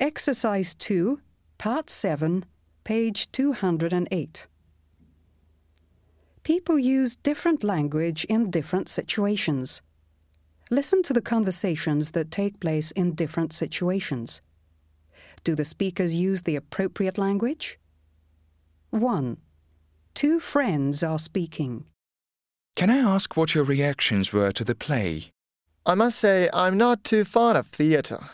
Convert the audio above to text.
Exercise 2, Part 7, page 208. People use different language in different situations. Listen to the conversations that take place in different situations. Do the speakers use the appropriate language? 1. Two friends are speaking. Can I ask what your reactions were to the play? I must say I'm not too fond of theatre.